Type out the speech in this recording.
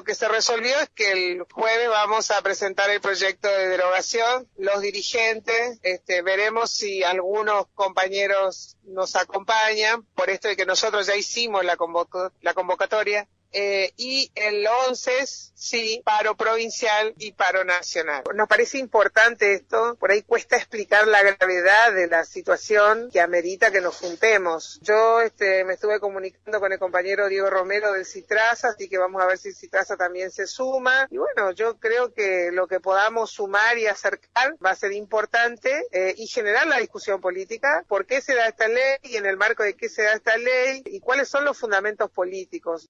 lo que se resolvió es que el jueves vamos a presentar el proyecto de derogación, los dirigentes, este, veremos si algunos compañeros nos acompañan, por esto de que nosotros ya hicimos la, la convocatoria, eh, y el 11 sí, paro provincial y paro nacional. Nos parece importante esto, por ahí cuesta explicar la gravedad de la situación que amerita que nos juntemos. Yo este, me estuve comunicando con el compañero Diego Romero del Citrasa, así que vamos a ver si Citrasa también se suma. Y bueno, yo creo que lo que podamos sumar y acercar va a ser importante eh, y generar la discusión política. ¿Por qué se da esta ley y en el marco de qué se da esta ley y cuáles son los fundamentos políticos?